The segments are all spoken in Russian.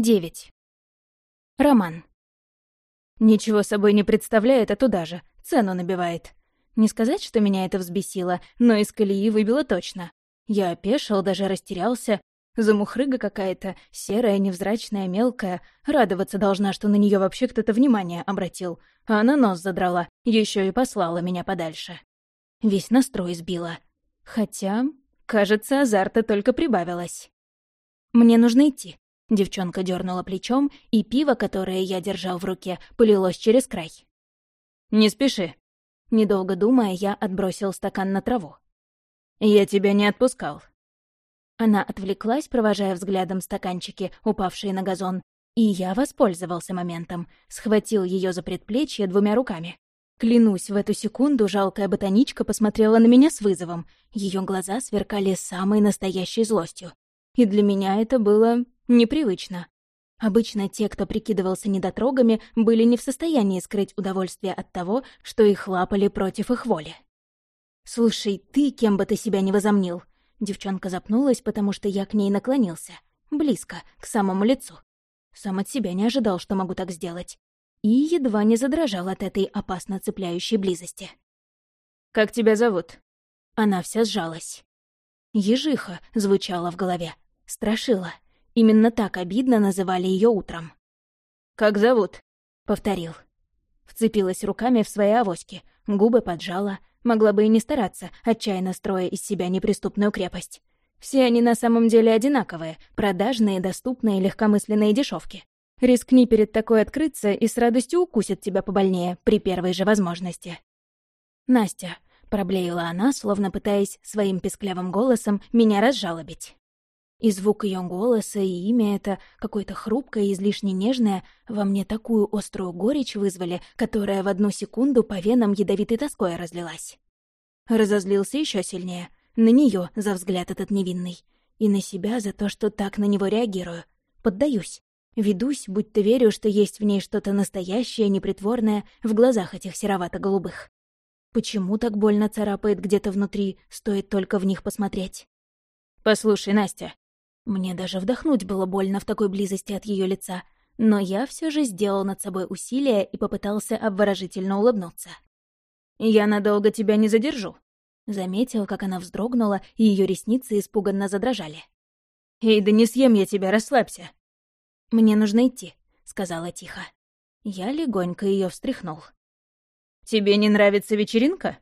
9. Роман. Ничего собой не представляет, а туда же. Цену набивает. Не сказать, что меня это взбесило, но из колеи выбило точно. Я опешил, даже растерялся. Замухрыга какая-то, серая, невзрачная, мелкая. Радоваться должна, что на нее вообще кто-то внимание обратил. А она нос задрала, еще и послала меня подальше. Весь настрой сбила. Хотя, кажется, азарта только прибавилось. Мне нужно идти. Девчонка дернула плечом, и пиво, которое я держал в руке, полилось через край. «Не спеши». Недолго думая, я отбросил стакан на траву. «Я тебя не отпускал». Она отвлеклась, провожая взглядом стаканчики, упавшие на газон, и я воспользовался моментом, схватил ее за предплечье двумя руками. Клянусь, в эту секунду жалкая ботаничка посмотрела на меня с вызовом. Ее глаза сверкали самой настоящей злостью. И для меня это было непривычно. Обычно те, кто прикидывался недотрогами, были не в состоянии скрыть удовольствие от того, что их лапали против их воли. «Слушай, ты кем бы ты себя не возомнил?» Девчонка запнулась, потому что я к ней наклонился. Близко, к самому лицу. Сам от себя не ожидал, что могу так сделать. И едва не задрожал от этой опасно цепляющей близости. «Как тебя зовут?» Она вся сжалась. «Ежиха» звучала в голове. Страшила. Именно так обидно называли ее утром. «Как зовут?» — повторил. Вцепилась руками в свои авоськи, губы поджала, могла бы и не стараться, отчаянно строя из себя неприступную крепость. Все они на самом деле одинаковые, продажные, доступные, легкомысленные дешевки. Рискни перед такой открыться и с радостью укусит тебя побольнее при первой же возможности. «Настя», — проблеяла она, словно пытаясь своим песклявым голосом меня разжалобить. И звук ее голоса, и имя это, какое-то хрупкое и излишне нежное, во мне такую острую горечь вызвали, которая в одну секунду по венам ядовитой тоской разлилась. Разозлился еще сильнее. На нее за взгляд этот невинный. И на себя за то, что так на него реагирую. Поддаюсь. Ведусь, будто верю, что есть в ней что-то настоящее, непритворное в глазах этих серовато-голубых. Почему так больно царапает где-то внутри, стоит только в них посмотреть? «Послушай, Настя», мне даже вдохнуть было больно в такой близости от ее лица, но я все же сделал над собой усилие и попытался обворожительно улыбнуться. «Я надолго тебя не задержу», — заметил, как она вздрогнула, и ее ресницы испуганно задрожали. «Эй, да не съем я тебя, расслабься». «Мне нужно идти», — сказала тихо. Я легонько ее встряхнул. «Тебе не нравится вечеринка?»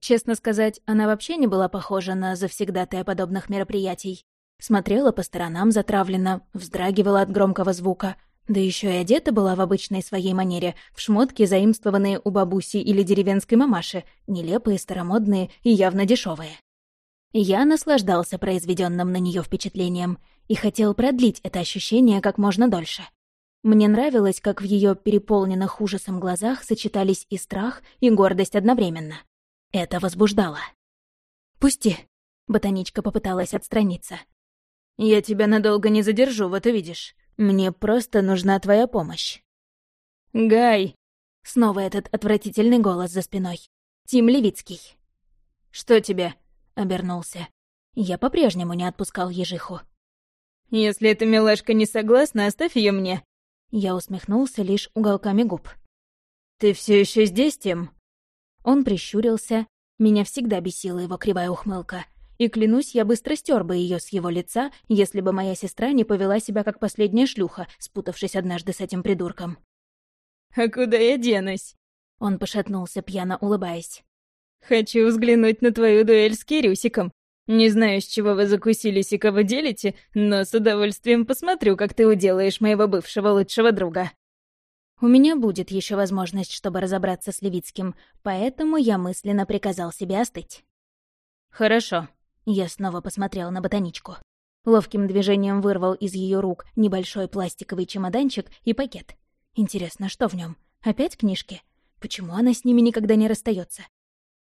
Честно сказать, она вообще не была похожа на завсегдатая подобных мероприятий. Смотрела по сторонам затравленно, вздрагивала от громкого звука. Да еще и одета была в обычной своей манере, в шмотки, заимствованные у бабуси или деревенской мамаши, нелепые, старомодные и явно дешевые. Я наслаждался произведенным на нее впечатлением и хотел продлить это ощущение как можно дольше. Мне нравилось, как в ее переполненных ужасом глазах сочетались и страх, и гордость одновременно. Это возбуждало. «Пусти», — ботаничка попыталась отстраниться. Я тебя надолго не задержу, вот увидишь. Мне просто нужна твоя помощь». «Гай!» Снова этот отвратительный голос за спиной. Тим Левицкий. «Что тебе?» — обернулся. Я по-прежнему не отпускал ежиху. «Если эта милашка не согласна, оставь ее мне». Я усмехнулся лишь уголками губ. «Ты все еще здесь, Тим?» Он прищурился. Меня всегда бесила его кривая ухмылка и, клянусь, я быстро стер бы ее с его лица, если бы моя сестра не повела себя как последняя шлюха, спутавшись однажды с этим придурком. «А куда я денусь?» Он пошатнулся, пьяно улыбаясь. «Хочу взглянуть на твою дуэль с Кирюсиком. Не знаю, с чего вы закусились и кого делите, но с удовольствием посмотрю, как ты уделаешь моего бывшего лучшего друга». У меня будет еще возможность, чтобы разобраться с Левицким, поэтому я мысленно приказал себе остыть. «Хорошо», я снова посмотрела на ботаничку. Ловким движением вырвал из ее рук небольшой пластиковый чемоданчик и пакет. Интересно, что в нем? Опять книжки? Почему она с ними никогда не расстается?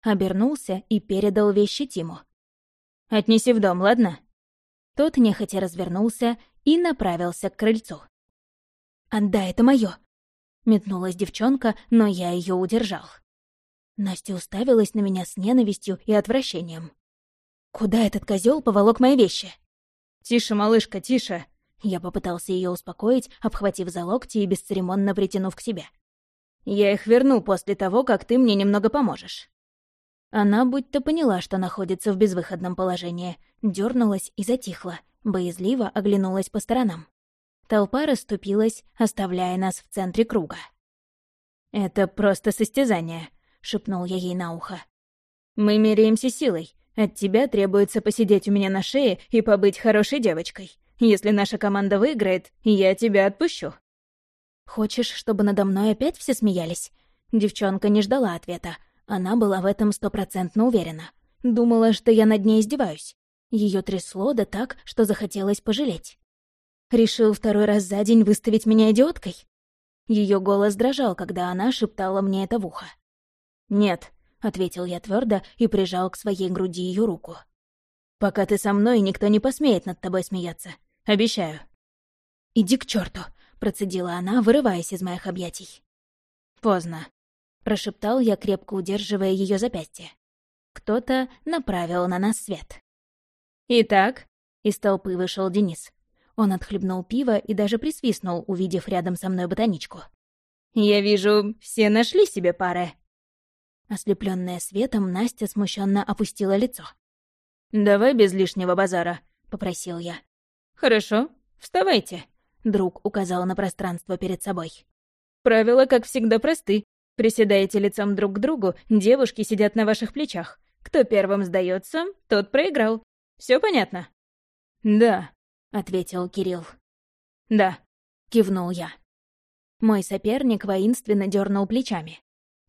Обернулся и передал вещи Тиму. «Отнеси в дом, ладно?» Тот нехотя развернулся и направился к крыльцу. «Отдай, это моё!» Метнулась девчонка, но я ее удержал. Настя уставилась на меня с ненавистью и отвращением. Куда этот козел поволок мои вещи? Тише, малышка, тише. Я попытался ее успокоить, обхватив за локти и бесцеремонно притянув к себе. «Я их верну после того, как ты мне немного поможешь». Она будто поняла, что находится в безвыходном положении, дернулась и затихла, боязливо оглянулась по сторонам. Толпа расступилась, оставляя нас в центре круга. «Это просто состязание», — шепнул я ей на ухо. «Мы меряемся силой. От тебя требуется посидеть у меня на шее и побыть хорошей девочкой. Если наша команда выиграет, я тебя отпущу». «Хочешь, чтобы надо мной опять все смеялись?» Девчонка не ждала ответа, она была в этом стопроцентно уверена. Думала, что я над ней издеваюсь. Ее трясло да так, что захотелось пожалеть. Решил второй раз за день выставить меня идиоткой? Ее голос дрожал, когда она шептала мне это в ухо. «Нет», — ответил я твердо и прижал к своей груди ее руку. «Пока ты со мной, никто не посмеет над тобой смеяться. Обещаю». «Иди к черту, процедила она, вырываясь из моих объятий. «Поздно прошептал я, крепко удерживая ее запястье. Кто-то направил на нас свет. «Итак», — из толпы вышел Денис. Он отхлебнул пиво и даже присвистнул, увидев рядом со мной ботаничку. «Я вижу, все нашли себе пары». Ослепленная светом, Настя смущенно опустила лицо. «Давай без лишнего базара», — попросил я. «Хорошо, вставайте», — друг указал на пространство перед собой. «Правила, как всегда, просты. Приседаете лицом друг к другу, девушки сидят на ваших плечах. Кто первым сдается, тот проиграл. Все понятно?» «Да», — ответил Кирилл. «Да», — кивнул я. Мой соперник воинственно дернул плечами.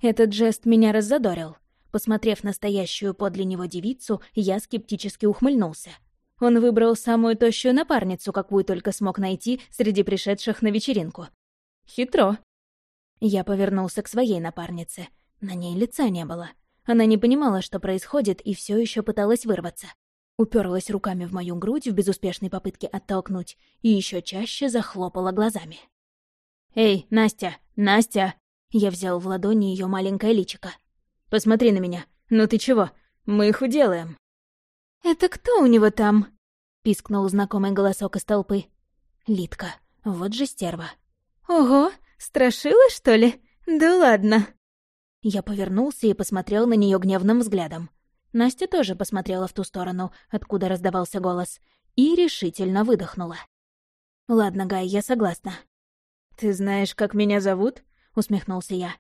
Этот жест меня раззадорил. Посмотрев на стоящую подле него девицу, я скептически ухмыльнулся. Он выбрал самую тощую напарницу, какую только смог найти среди пришедших на вечеринку. Хитро. Я повернулся к своей напарнице. На ней лица не было. Она не понимала, что происходит, и все еще пыталась вырваться. Уперлась руками в мою грудь в безуспешной попытке оттолкнуть и еще чаще захлопала глазами. «Эй, Настя! Настя!» Я взял в ладони ее маленькое личико. «Посмотри на меня. Ну ты чего? Мы их уделаем». «Это кто у него там?» — пискнул знакомый голосок из толпы. «Литка. Вот же стерва». «Ого! Страшила, что ли? Да ладно!» Я повернулся и посмотрел на нее гневным взглядом. Настя тоже посмотрела в ту сторону, откуда раздавался голос, и решительно выдохнула. «Ладно, Гай, я согласна». «Ты знаешь, как меня зовут?» — усмехнулся я.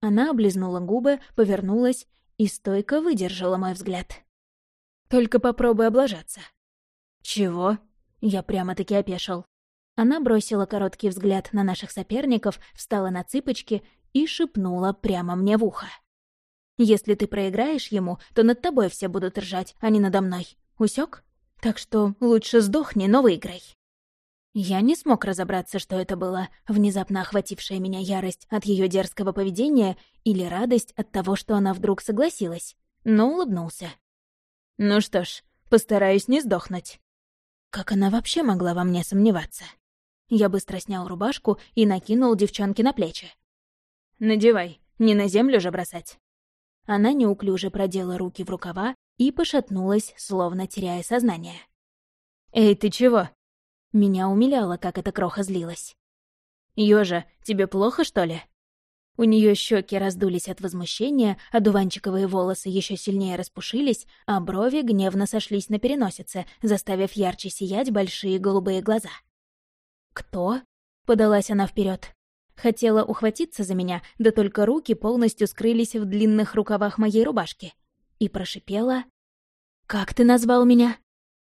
Она облизнула губы, повернулась и стойко выдержала мой взгляд. «Только попробуй облажаться». «Чего?» — я прямо-таки опешил. Она бросила короткий взгляд на наших соперников, встала на цыпочки и шепнула прямо мне в ухо. «Если ты проиграешь ему, то над тобой все будут ржать, а не надо мной. Усек? Так что лучше сдохни, но выиграй». Я не смог разобраться, что это было, внезапно охватившая меня ярость от ее дерзкого поведения или радость от того, что она вдруг согласилась, но улыбнулся. «Ну что ж, постараюсь не сдохнуть». Как она вообще могла во мне сомневаться? Я быстро снял рубашку и накинул девчонке на плечи. «Надевай, не на землю же бросать». Она неуклюже продела руки в рукава и пошатнулась, словно теряя сознание. «Эй, ты чего?» Меня умиляло, как эта кроха злилась. «Ёжа, тебе плохо, что ли?» У нее щеки раздулись от возмущения, а дуванчиковые волосы еще сильнее распушились, а брови гневно сошлись на переносице, заставив ярче сиять большие голубые глаза. «Кто?» — подалась она вперед. Хотела ухватиться за меня, да только руки полностью скрылись в длинных рукавах моей рубашки. И прошипела. «Как ты назвал меня?»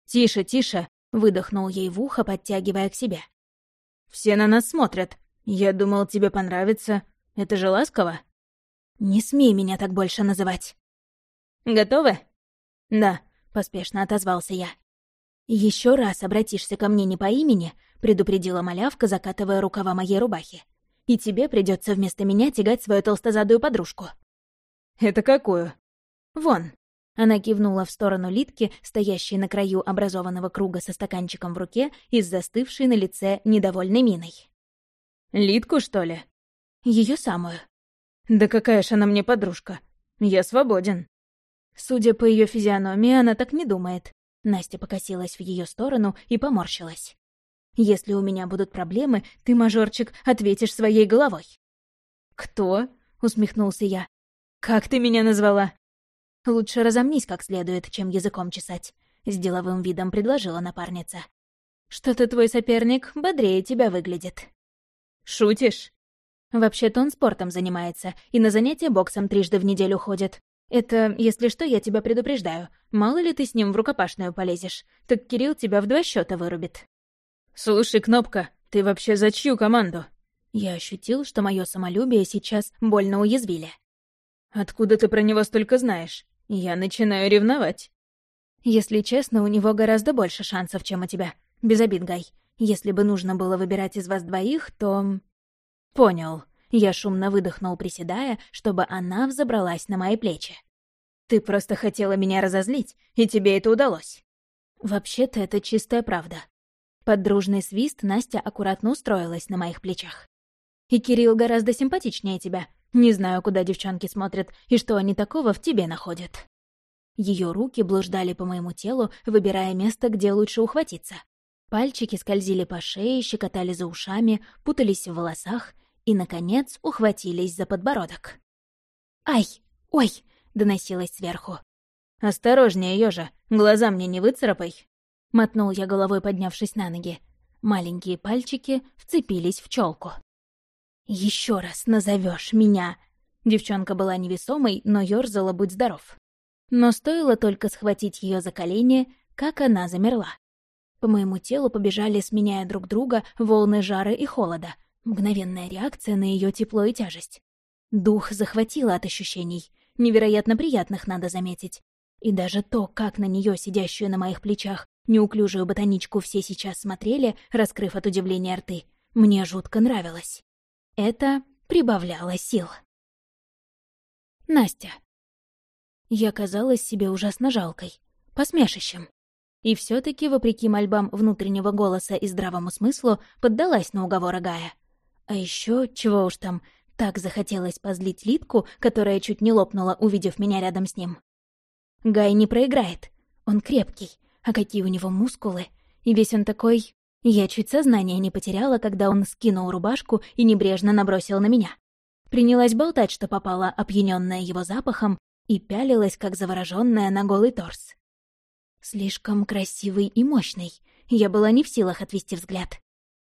«Тише, тише!» — выдохнул ей в ухо, подтягивая к себе. «Все на нас смотрят. Я думал, тебе понравится. Это же ласково?» «Не смей меня так больше называть». «Готовы?» «Да», — поспешно отозвался я. Еще раз обратишься ко мне не по имени, — предупредила малявка, закатывая рукава моей рубахи. «И тебе придется вместо меня тягать свою толстозадую подружку». «Это какую?» «Вон». Она кивнула в сторону Литки, стоящей на краю образованного круга со стаканчиком в руке и с застывшей на лице недовольной миной. «Литку, что ли?» Ее самую. «Да какая ж она мне подружка. Я свободен». Судя по ее физиономии, она так не думает. Настя покосилась в ее сторону и поморщилась. Если у меня будут проблемы, ты, мажорчик, ответишь своей головой». «Кто?» — усмехнулся я. «Как ты меня назвала?» «Лучше разомнись как следует, чем языком чесать», — с деловым видом предложила напарница. «Что-то твой соперник бодрее тебя выглядит». «Шутишь?» «Вообще-то он спортом занимается и на занятия боксом трижды в неделю ходит. Это, если что, я тебя предупреждаю. Мало ли ты с ним в рукопашную полезешь, так Кирилл тебя в два счета вырубит». «Слушай, Кнопка, ты вообще за чью команду?» Я ощутил, что мое самолюбие сейчас больно уязвили. «Откуда ты про него столько знаешь? Я начинаю ревновать». «Если честно, у него гораздо больше шансов, чем у тебя. Без обид, Гай. Если бы нужно было выбирать из вас двоих, то...» «Понял». Я шумно выдохнул, приседая, чтобы она взобралась на мои плечи. «Ты просто хотела меня разозлить, и тебе это удалось». «Вообще-то это чистая правда». Под дружный свист Настя аккуратно устроилась на моих плечах. «И Кирилл гораздо симпатичнее тебя. Не знаю, куда девчонки смотрят и что они такого в тебе находят». Ее руки блуждали по моему телу, выбирая место, где лучше ухватиться. Пальчики скользили по шее, щекотали за ушами, путались в волосах и, наконец, ухватились за подбородок. «Ай! Ой!» — доносилось сверху. «Осторожнее, Ёжа, глаза мне не выцарапай!» — мотнул я головой, поднявшись на ноги. Маленькие пальчики вцепились в челку. Еще раз назовешь меня!» Девчонка была невесомой, но ёрзала «Будь здоров». Но стоило только схватить ее за колени, как она замерла. По моему телу побежали, сменяя друг друга, волны жара и холода. Мгновенная реакция на ее тепло и тяжесть. Дух захватило от ощущений. Невероятно приятных, надо заметить. И даже то, как на нее, сидящую на моих плечах, неуклюжую ботаничку все сейчас смотрели, раскрыв от удивления рты, мне жутко нравилось. Это прибавляло сил. Настя. Я казалась себе ужасно жалкой, посмешищем. И все таки вопреки мольбам внутреннего голоса и здравому смыслу, поддалась на уговор Гая. А еще чего уж там, так захотелось позлить Литку, которая чуть не лопнула, увидев меня рядом с ним. Гай не проиграет. Он крепкий. А какие у него мускулы. И весь он такой... Я чуть сознание не потеряла, когда он скинул рубашку и небрежно набросил на меня. Принялась болтать, что попала, опьяненная его запахом, и пялилась, как завороженная на голый торс. Слишком красивый и мощный. Я была не в силах отвести взгляд.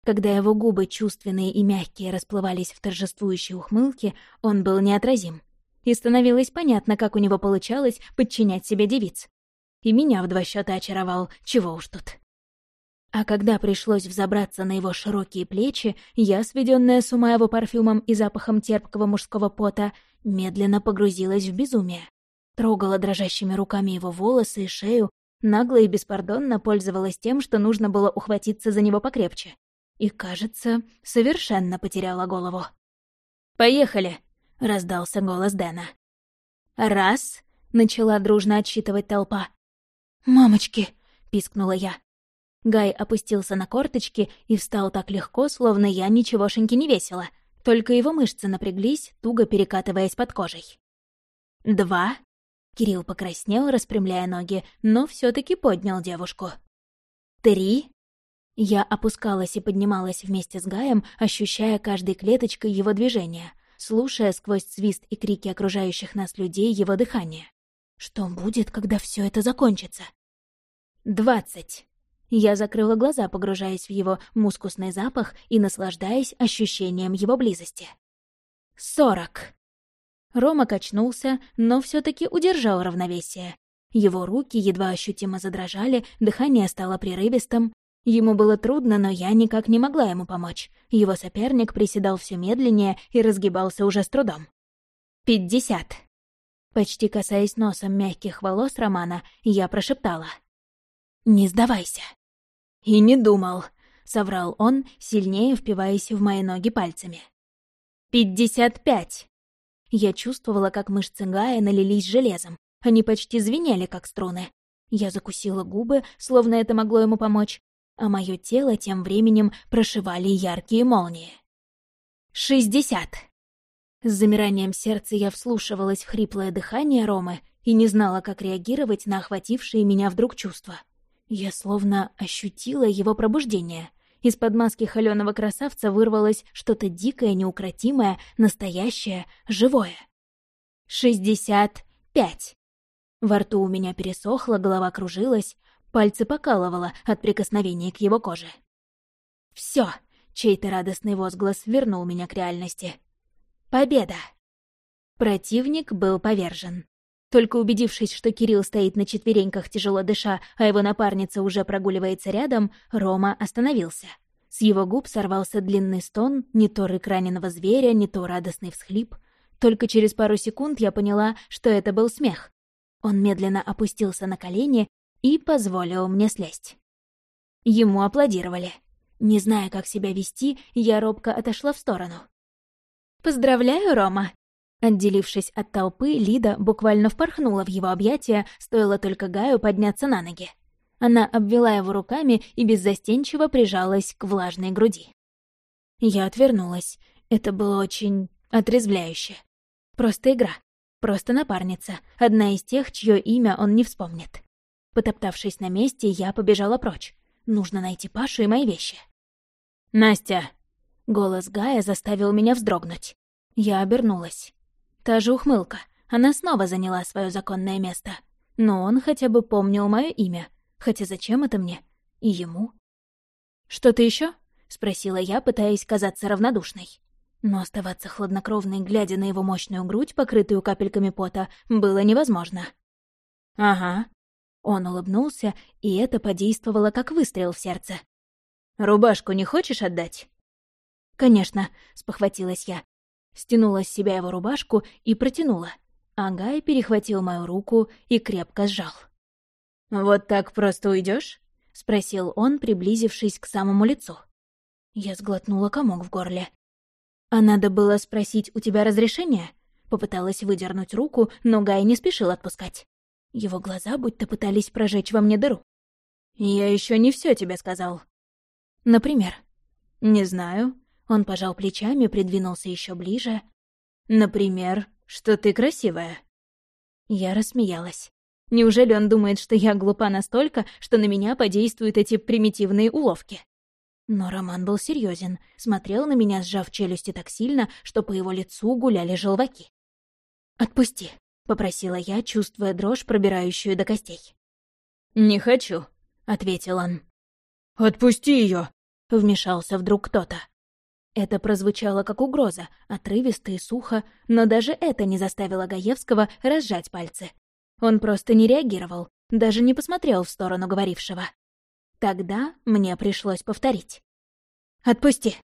Когда его губы, чувственные и мягкие, расплывались в торжествующей ухмылке, он был неотразим. И становилось понятно, как у него получалось подчинять себе девиц. И меня в два счета очаровал, чего уж тут. А когда пришлось взобраться на его широкие плечи, я, сведенная с ума его парфюмом и запахом терпкого мужского пота, медленно погрузилась в безумие. Трогала дрожащими руками его волосы и шею, нагло и беспардонно пользовалась тем, что нужно было ухватиться за него покрепче. И, кажется, совершенно потеряла голову. «Поехали!» — раздался голос Дэна. «Раз!» — начала дружно отсчитывать толпа. «Мамочки!» — пискнула я. Гай опустился на корточки и встал так легко, словно я ничегошеньки не весила. Только его мышцы напряглись, туго перекатываясь под кожей. «Два!» Кирилл покраснел, распрямляя ноги, но все таки поднял девушку. «Три!» Я опускалась и поднималась вместе с Гаем, ощущая каждой клеточкой его движения, слушая сквозь свист и крики окружающих нас людей его дыхание. Что будет, когда все это закончится? «Двадцать!» Я закрыла глаза, погружаясь в его мускусный запах и наслаждаясь ощущением его близости. «Сорок!» Рома качнулся, но все таки удержал равновесие. Его руки едва ощутимо задрожали, дыхание стало прерывистым. Ему было трудно, но я никак не могла ему помочь. Его соперник приседал все медленнее и разгибался уже с трудом. «Пятьдесят!» Почти касаясь носом мягких волос Романа, я прошептала. «Не сдавайся!» «И не думал», — соврал он, сильнее впиваясь в мои ноги пальцами. «Пятьдесят пять!» Я чувствовала, как мышцы Гая налились железом. Они почти звенели, как струны. Я закусила губы, словно это могло ему помочь, а мое тело тем временем прошивали яркие молнии. «Шестьдесят!» С замиранием сердца я вслушивалась в хриплое дыхание Ромы и не знала, как реагировать на охватившие меня вдруг чувства. Я словно ощутила его пробуждение, Из-под маски холёного красавца вырвалось что-то дикое, неукротимое, настоящее, живое. «Шестьдесят пять!» Во рту у меня пересохло, голова кружилась, пальцы покалывало от прикосновения к его коже. «Всё!» — чей-то радостный возглас вернул меня к реальности. «Победа!» Противник был повержен. Только убедившись, что Кирилл стоит на четвереньках, тяжело дыша, а его напарница уже прогуливается рядом, Рома остановился. С его губ сорвался длинный стон, не то рык раненого зверя, не то радостный всхлип. Только через пару секунд я поняла, что это был смех. Он медленно опустился на колени и позволил мне слезть. Ему аплодировали. Не зная, как себя вести, я робко отошла в сторону. «Поздравляю, Рома!» Отделившись от толпы, Лида буквально впорхнула в его объятия, стоило только Гаю подняться на ноги. Она обвела его руками и беззастенчиво прижалась к влажной груди. Я отвернулась. Это было очень отрезвляюще. Просто игра. Просто напарница. Одна из тех, чье имя он не вспомнит. Потоптавшись на месте, я побежала прочь. Нужно найти Пашу и мои вещи. «Настя!» Голос Гая заставил меня вздрогнуть. Я обернулась. Та же ухмылка. Она снова заняла свое законное место. Но он хотя бы помнил мое имя. Хотя зачем это мне? И ему? «Что-то еще? спросила я, пытаясь казаться равнодушной. Но оставаться хладнокровной, глядя на его мощную грудь, покрытую капельками пота, было невозможно. «Ага». Он улыбнулся, и это подействовало как выстрел в сердце. «Рубашку не хочешь отдать?» «Конечно», — спохватилась я. Стянула с себя его рубашку и протянула. Агай перехватил мою руку и крепко сжал. «Вот так просто уйдешь? спросил он, приблизившись к самому лицу. Я сглотнула комок в горле. «А надо было спросить у тебя разрешения?» Попыталась выдернуть руку, но Гай не спешил отпускать. Его глаза будто пытались прожечь во мне дыру. «Я еще не все тебе сказал». «Например?» «Не знаю. Он пожал плечами, придвинулся еще ближе. «Например, что ты красивая». Я рассмеялась. Неужели он думает, что я глупа настолько, что на меня подействуют эти примитивные уловки? Но Роман был серьезен, смотрел на меня, сжав челюсти так сильно, что по его лицу гуляли желваки. «Отпусти», — попросила я, чувствуя дрожь, пробирающую до костей. «Не хочу», — ответил он. «Отпусти ее, вмешался вдруг кто-то. Это прозвучало как угроза, отрывисто и сухо, но даже это не заставило Гаевского разжать пальцы. Он просто не реагировал, даже не посмотрел в сторону говорившего. Тогда мне пришлось повторить. «Отпусти!»